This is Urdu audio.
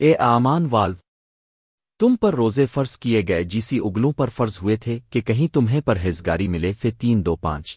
اے آمان والو، تم پر روزے فرض کیے گئے جیسی اگلوں پر فرض ہوئے تھے کہ کہیں تمہیں پرہیزگاری ملے، پھر تین دو پانچ۔